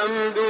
الحمد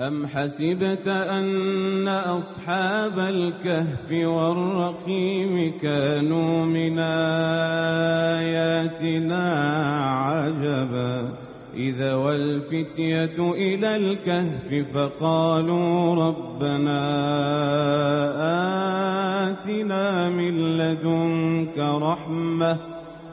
أم حسبت أن أصحاب الكهف والرقيم كانوا من آياتنا عجبا إذا والفتية إلى الكهف فقالوا ربنا آتنا من لدنك رحمة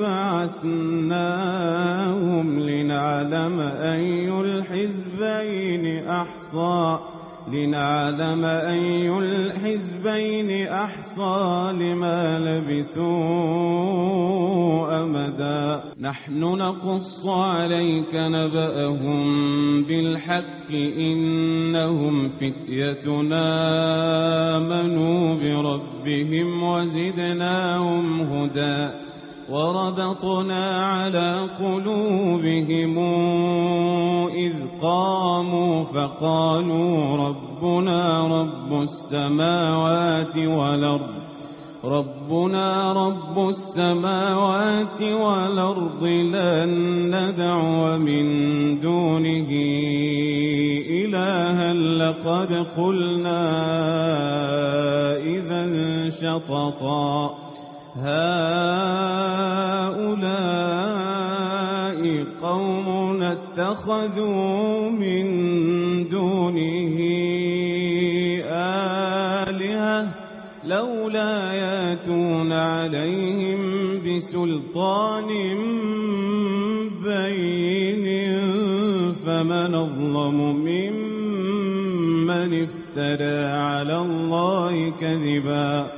بعثناهم لنعلم أي الحزبين أحصى لنعلم أي الحزبين أحصى لما لبثوا أمدا. نحن نقص عليك نبأهم بالحق إنهم فتيتنا آمنوا بربهم وزدناهم هدى. وربطنا على قلوبهم إذ قاموا فقالوا ربنا رب السماوات والأرض ربنا رب السماوات والأرض لن ندعو من دونه إلها لقد قلنا إذا شططا. هؤلاء قوم اتخذوا من دونه آلهة لولا ياتون عليهم بسلطان بين فمن أظلم ممن افترى على الله كذبا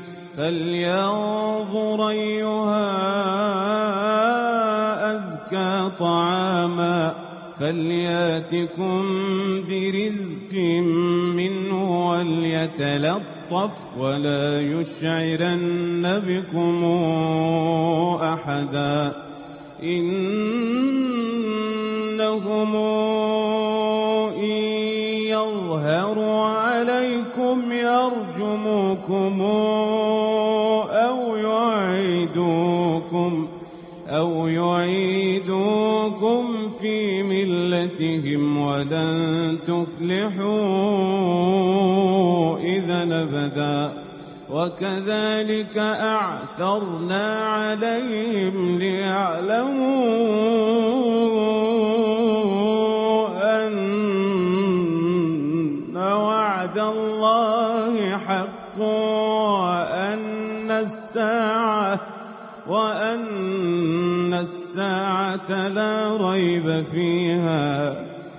فلينظر ايها ازكى طعاما فلياتكم برزق منه وليتلطف ولا يشعرن بكم احدا انهم ان يظهروا عليكم يرجموكم يعيدوكم أو يعيدوكم في ملتهم ولن تفلحوا إذا أبدا وكذلك أعثرنا عليهم ليعلموا أن وعد الله حق وأن الساعة وأن الساعة لا ريب فيها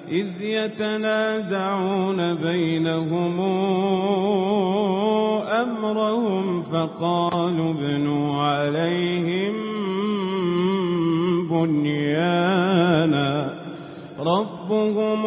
إذ يتنازعون بينهم أمرهم فقالوا ابنوا عليهم بنيانا ربهم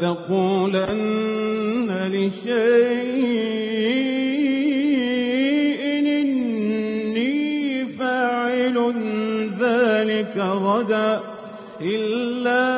تقولن لشيء إني فاعل ذلك غدا إلا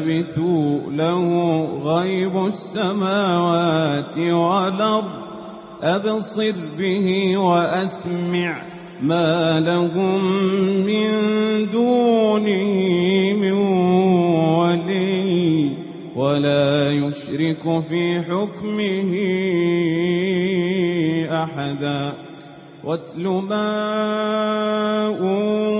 لبثوا له غيب السماوات والأرض أبصر به وأسمع ما لهم من دونه من ولي ولا يشرك في حكمه أحدا واتل ما أوحي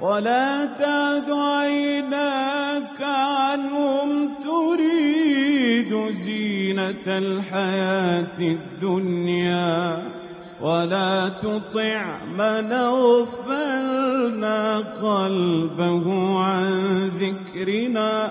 ولا تعد عيناك عنهم تريد زينة الحياة الدنيا ولا تطع من أغفلنا قلبه عن ذكرنا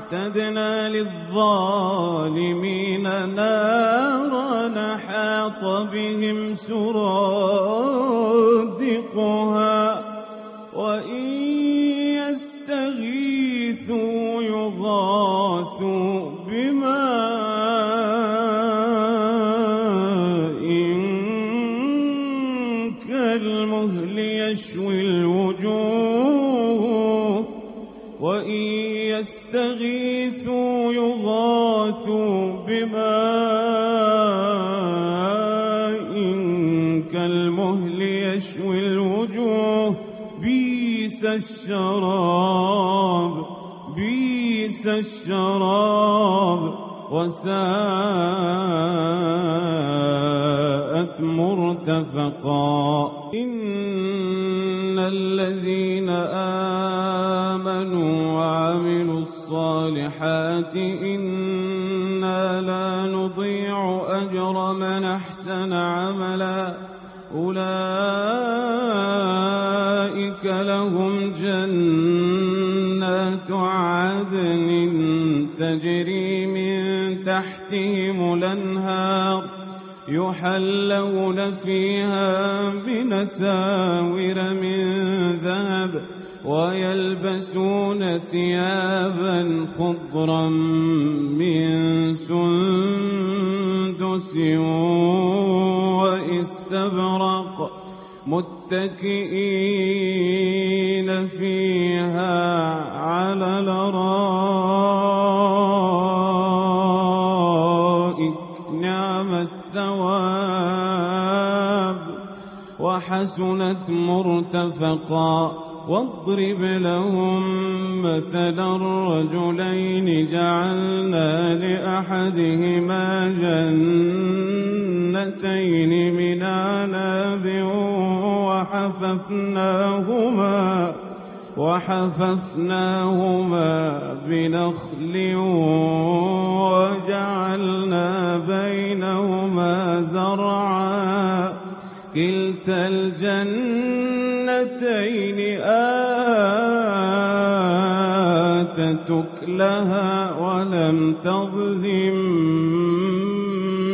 أعتدنا للظالمين نارا حاط بهم سرادقها وإن يستغيثوا يغاثوا بماء كالمهل يشوي الوجوه بيس الشراب بيس الشراب وساءت مرتفقا. إن الذين آمنوا وعملوا الصالحات إنا أحسن عملا أولئك لهم جنات عدن تجري من تحتهم الأنهار يحلون فيها بنساور متكئين فيها على الأرائك. نعم الثواب. وحسنت مرتفقا. واضرب لهم مثلا الرجلين وحففناهما بنخل وجعلنا بينهما زرعا. كلتا الجنتين آتتك لها ولم تظلم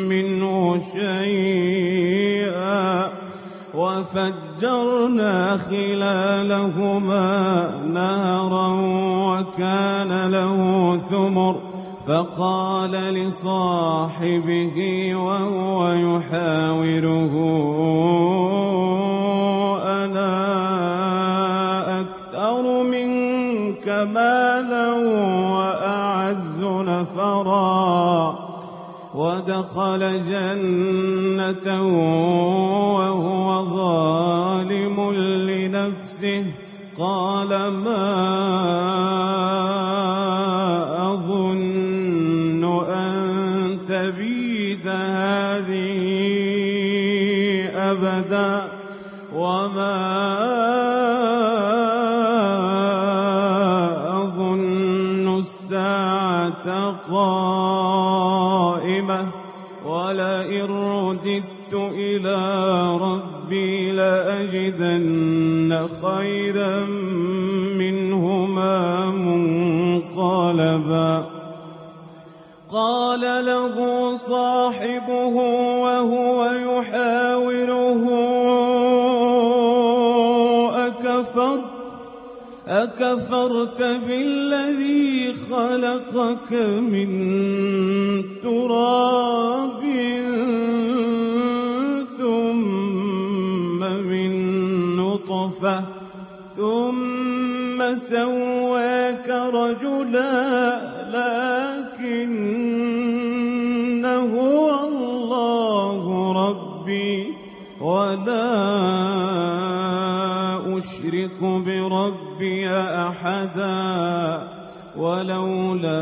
منه شيئا. وفد وفجرنا خلالهما نهرا وكان له ثمر فقال لصاحبه وهو يحاوره أنا أكثر منك مالا وأعز نفرا. ودخل جنته وهو ظالم. لنفسه قال ما أبدا وما أظن الساعة قائمة ولئن رددت إلى ربي لأجدن خيرا منهما منقلبا. قال له صاحبه وهو يحاوره أكفرت بالذي خلقك من تراب. ثم سواك رجلا لكن هو الله ربي ولا أشرك بربي أحدا ولولا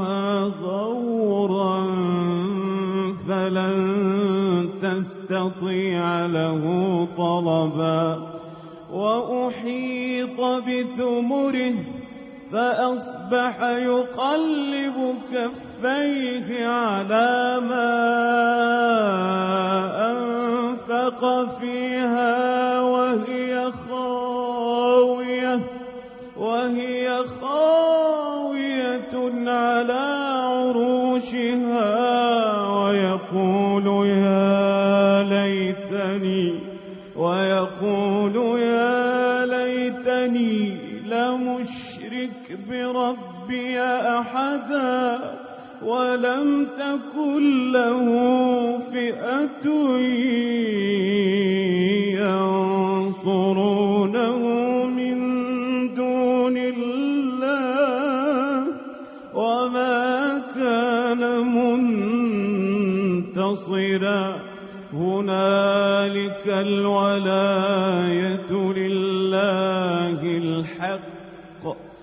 فلن تستطيع له طلبا. وأحيط بثمره فأصبح يقلب كفيه على ما أنفق فيها وهي بربي أحدا ولم تكن له فئة ينصرونه من دون الله وما كان منتصرا. هنالك الولاية لله الحق.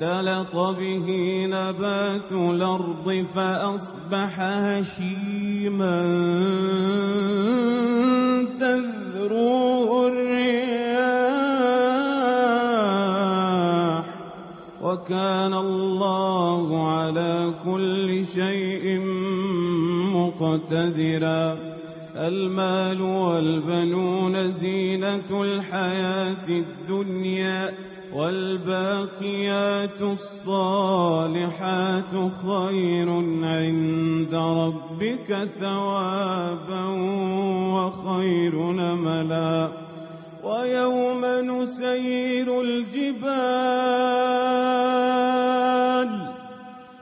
فاختلط به نبات الأرض فأصبح هشيما. تذروه الرياح. وكان الله على كل شيء مقتدرا. المال والبنون زينة الحياة الدنيا. والباقيات الصالحات خير عند ربك ثوابا وخير نملا. ويوم نسير الجبال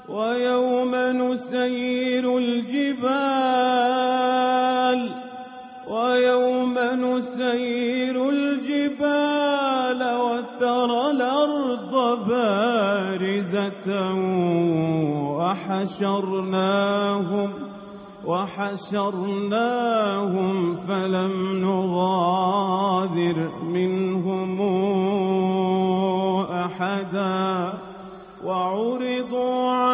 ويوم نسير الجبال وحشرناهم وحشرناهم فلم نغادر منهم أحدا وعرضوا على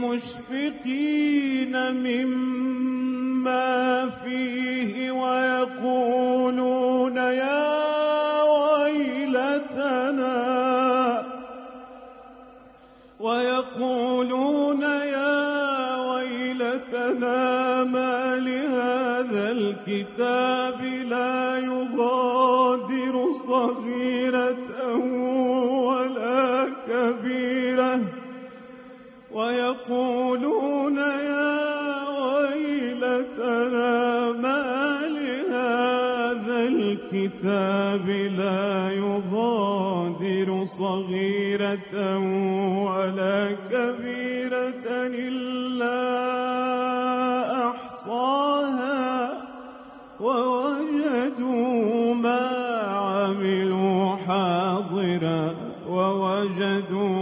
مشفقين مما فيه ويقولون الكتاب لا يغادر صغيرة ولا كبيرة إلا أحصاها ووجدوا ما عملوا حاضرا ووجدوا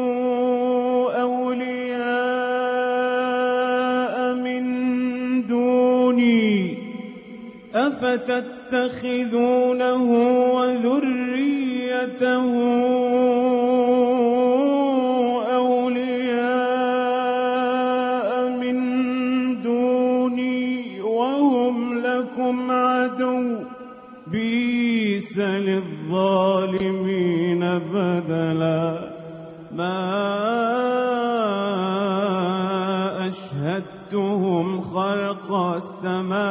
أفتتخذونه وذريته أولياء من دوني وهم لكم عدو بئس للظالمين بدلا. ما أشهدتهم خلق السماوات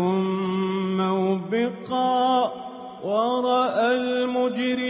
المجرمون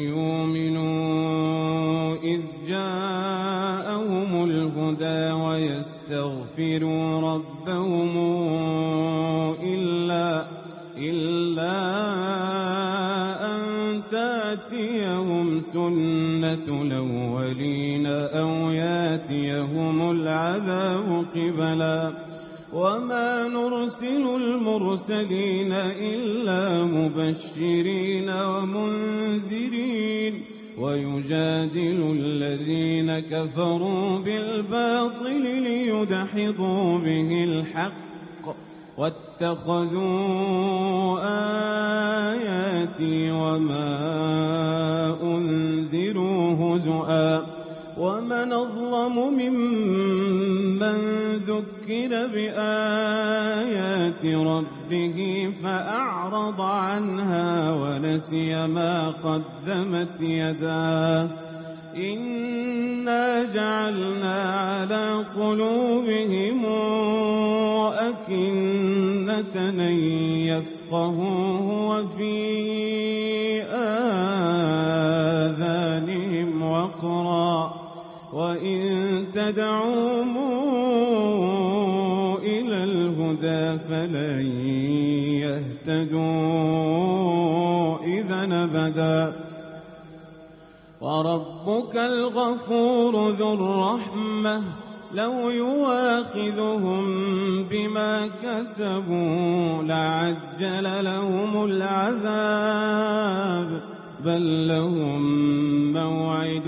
ويستغفروا ربهم إلا إلا أن تأتيهم سنة الأولين أو يأتيهم العذاب قبلا. وما نرسل المرسلين إلا مبشرين ومنذرين. ويجادل الذين كفروا بالباطل ليدحضوا به الحق واتخذوا آياتي وما أنذروا هزؤا ومن أظلم ممن ذكر بآيات ربه فأعرض عنها ونسي ما قدمت يداه. إنا جعلنا على قلوبهم أكنة يفقهوه وفي وإن تدعوهم إلى الهدى فلن يهتدوا إذا أبدا وربك الغفور ذو الرحمة لو يواخذهم بما كسبوا لعجل لهم العذاب بل لهم موعد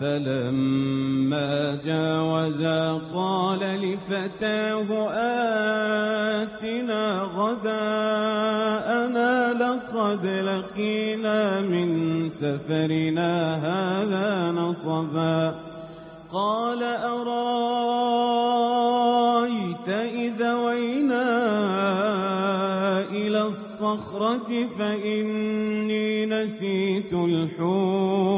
فلما جاوزا قال لفتاه آتنا غداءنا لقد لقينا من سفرنا هذا نصبا. قال أرأيت إذا وينا إلى الصخرة فإني نسيت الحوت.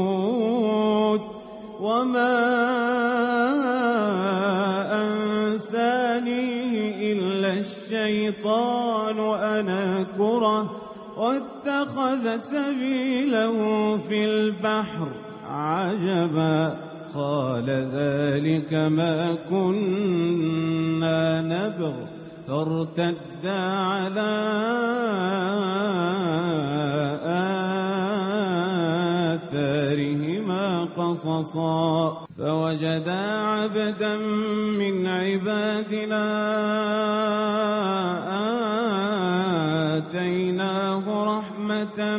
وما أنسانيه إلا الشيطان أن أذكره واتخذ سبيله في البحر عجبا قال ذلك ما كنا نبغ فارتدا على آثارهما قصصا فوجدا عبدا من عبادنا آتيناه رحمة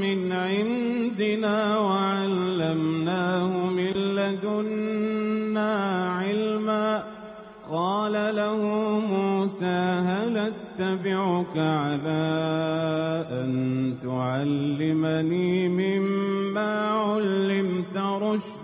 من عندنا وعلمناه من لدنا علما قال له موسى هل أتبعك على أن تعلمني علمت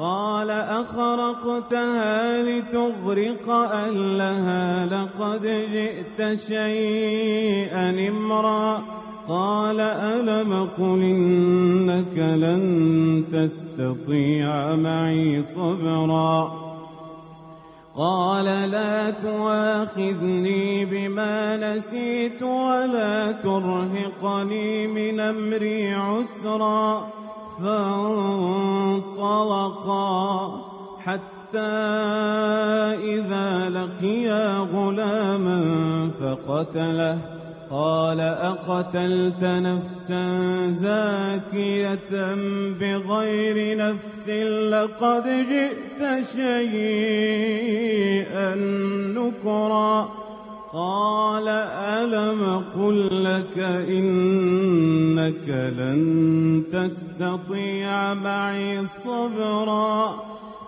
قال أخرقتها لتغرق أهلها لقد جئت شيئا إمرا قال ألم قل إنك لن تستطيع معي صبرا قال لا تواخذني بما نسيت ولا ترهقني من أمري عسرا فانطلقا حتى إذا لقيا غلاما فقتله. قال أقتلت نفسا زاكية بغير نفس لقد جئت شيئا نكرا. قال ألم قل لك إنك لن تستطيع معي صبرا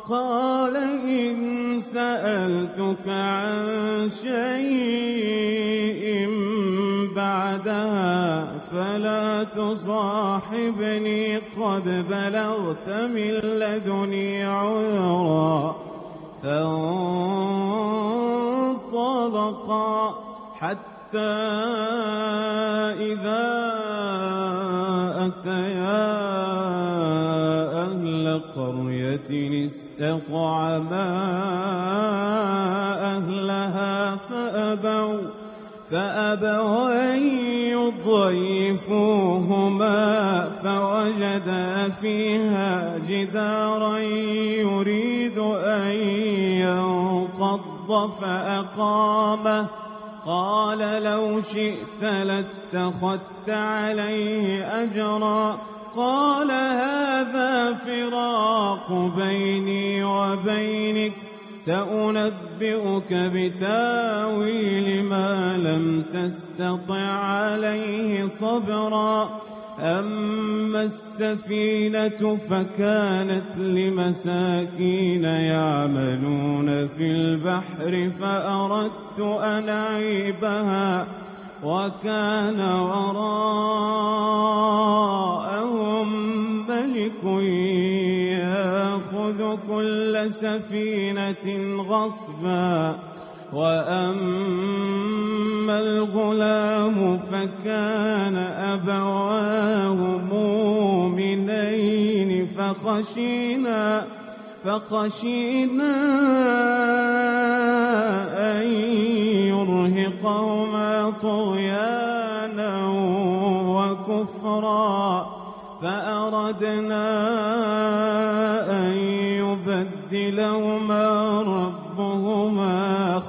قال إن سألتك عن شيء بعدها فلا تصاحبني قد بلغت من لدني عذرا فانطلقا حتى إذا أتيا أهل قرية استطعما أهلها فأبوا فأبوا أن يضيفوهما فوجدا فيها جدارا يريد أن ينقض فأقامه قال لو شئت لاتخذت عليه أجرا. قال هذا فراق بيني وبينك. سأنبئك بتأويل ما لم تستطع عليه صبرا. أما السفينة فكانت لمساكين يعملون في البحر فأردت أن أعيبها وكان وراءهم ملك يأخذ كل سفينة غصبا وأما الغلام فكان أبواه مؤمنين فخشينا فخشينا أن يرهقهما طغيانا وكفرا فأردنا أن يبدلهما ربهما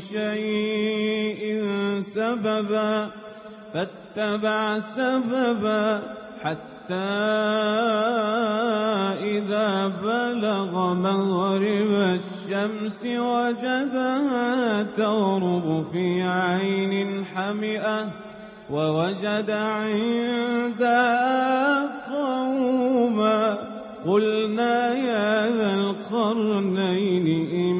شيء سببا فاتبع سببا حتى إذا بلغ مغرب الشمس وجدها تغرب في عين حمئة ووجد عندها قوما قلنا يا ذا القرنين إما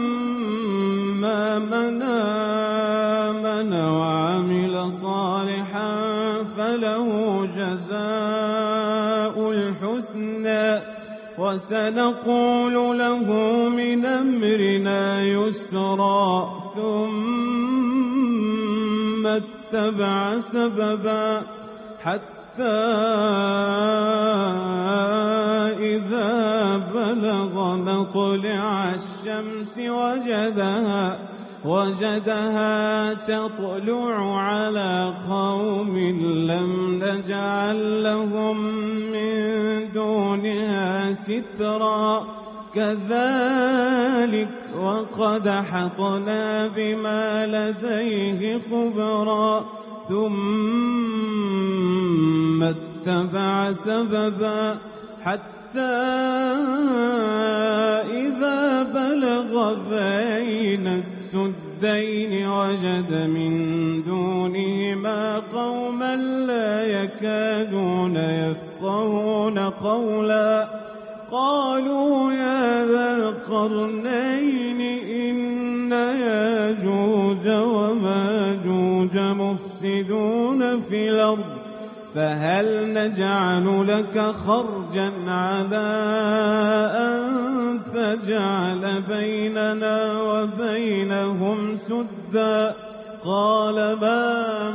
فله جزاء الحسنى وسنقول له من أمرنا يسرا ثم اتبع سببا حتى إذا بلغ مطلع الشمس وجدها وجدها تطلع على قوم لم نجعل لهم من دونها سترا. كذلك وقد حطنا بما لديه خبرا. ثم اتبع سببا حتى إذا بلغ بين السدين وجد من دونهما قوما لا يكادون يفقهون قولا. قالوا يا ذا القرنين إن ياجوج وماجوج مفسدون في الأرض. فهل نجعل لك خرجا على أن تجعل بيننا وبينهم سدا قال ما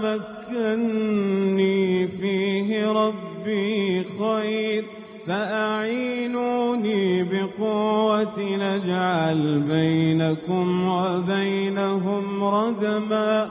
مكني فيه ربي خير فأعينوني بقوة نجعل بينكم وبينهم ردما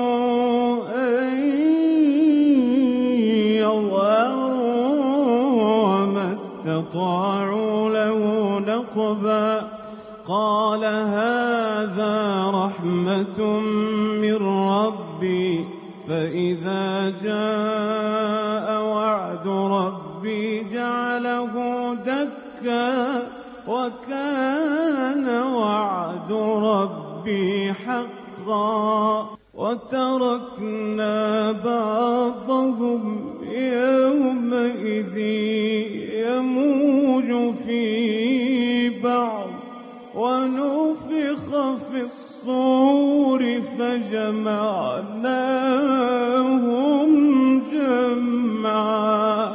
استطاعوا أن يظهروا وما استطاعوا له نقبا قال هذا رحمة من ربي فإذا جاء وعد ربي جعله دكا وكان وعد ربي وتركنا بعضهم يومئذ يموج في بعض ونفخ في الصور فجمعناهم جمعا.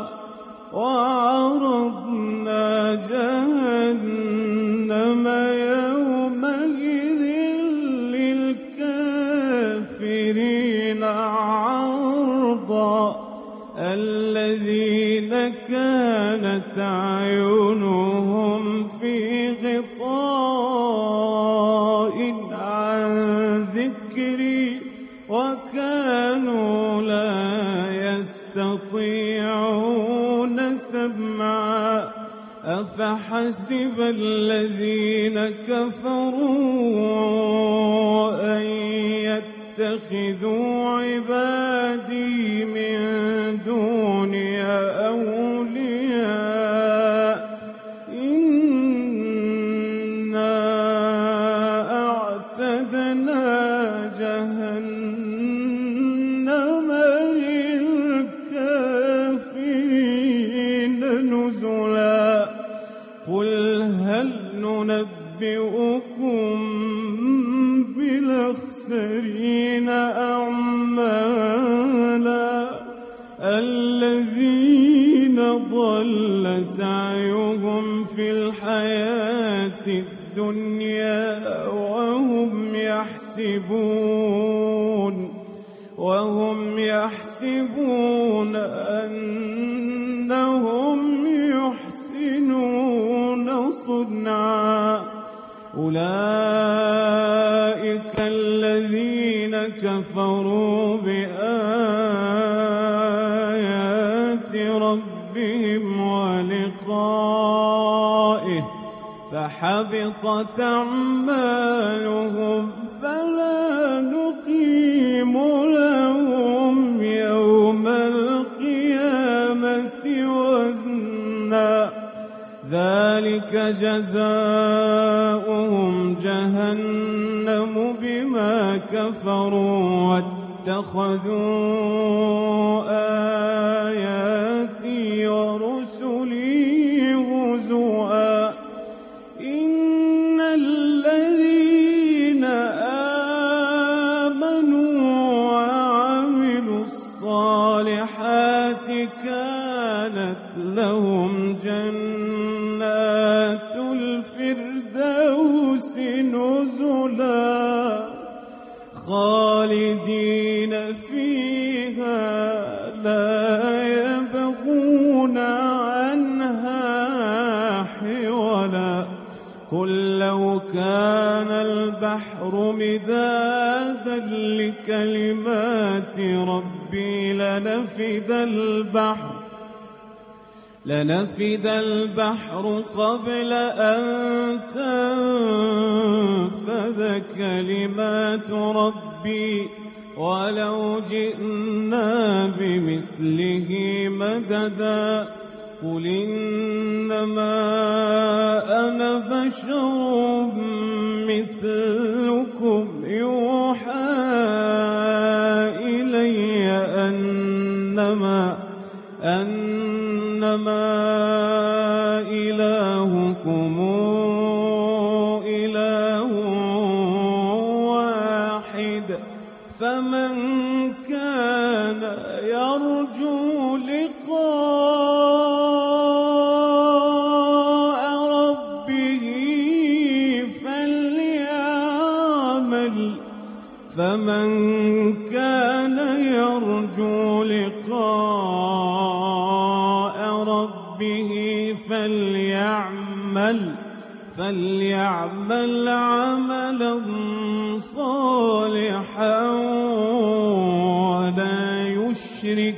وعرضنا الذين كانت أعينهم في غطاء عن ذكري وكانوا لا يستطيعون سمعا. أفحسب الذين كفروا أن يتخذوا عبادي يحسبون وهم يحسبون أنهم يحسنون صنعا. أولئك الذين كفروا بآيات ربهم ولقائه فحبطت أعمالهم. ذلك جزاؤهم جهنم بما كفروا واتخذوا آياتي ورسلي كان البحر مدادا لكلمات ربي لنفد البحر لنفد البحر قبل أن تنفذ كلمات ربي ولو جئنا بمثله مددا قل إنما أنا بشر مثلكم يوحى إلي أنما أنما فليعمل عملا صالحا ولا يشرك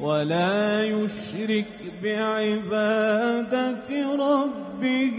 ولا يشرك بعبادة ربه